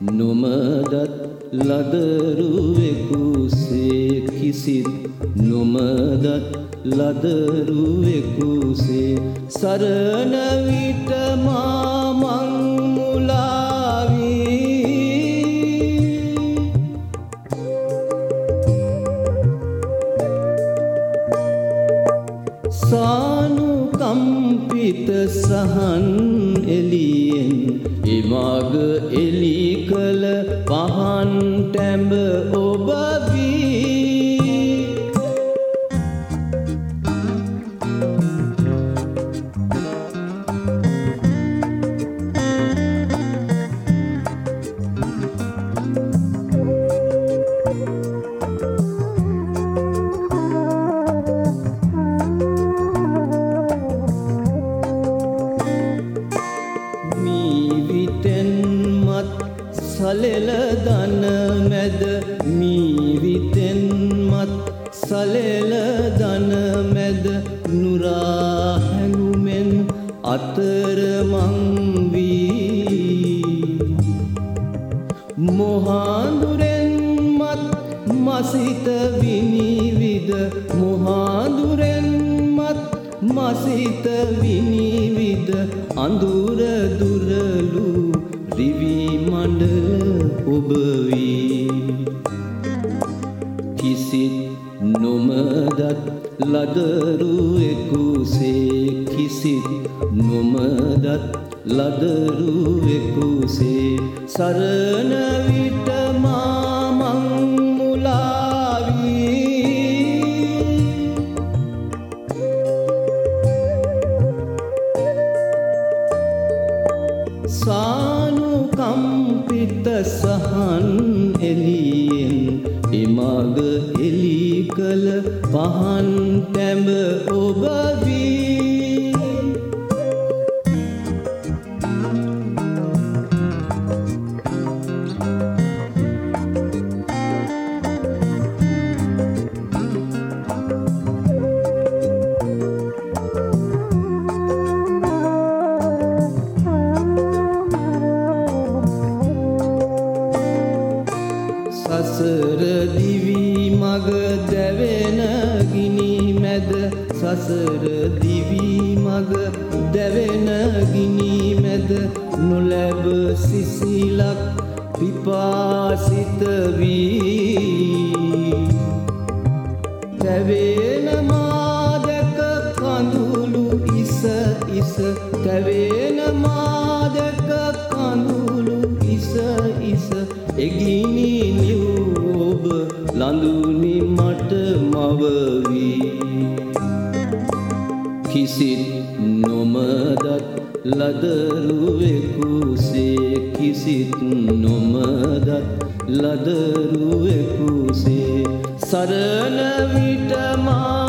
නොමදත් ලදරුවෙකුසේ කිසිත් නොමදත් ලදරුවෙකුසේ සරණවිට මාමං සානුකම්පිත සහන් එලියෙන් එමග එලි කළ පහන් ටැඹ ඔබවී සලෙල දන මැද මීවිතෙන්මත් සලෙල දන මැද නුරා හැඟුමෙන් අතරමංවී මොහාදුරෙන්මත් මසිත විනිවිද මොහාදුරෙන්මත් මසිත විනිවිද අඳුර දුරලු මණ්ඩල ඔබවී කිසිත් නොමදත් ලදරුවෙකුසේ කිසිත් නොමදත් ලදරුවෙකුසේ සරණ සානුකම්පිත සහන් එලියෙන් එමග එලි කළ පහන් ටැඹ ඔබවී සසර දිවි මග දැවෙන ගිනි මැද සසර දිවි මග දැවෙන ගිනි මැද නොලැබ සිසිලක් පිපාසිත වී. තැවෙන මාදක කඳුළු ඉස ඉස තැවෙන මාදක කඳුළු ඉස ඉස එගිනි නිව් ඔබ ලඳුනි මට මවවී. කිසිත් නොමදත් ලදරුවෙකුසේ කිසිත් නොමදත් ලදරුවෙකුසේ සරණ විට මාමං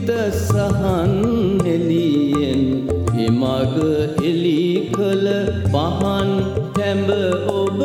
සානුකම්පිත සහන් එලියෙන් එමග එලි කළ පහන් ටැඹ ඔබ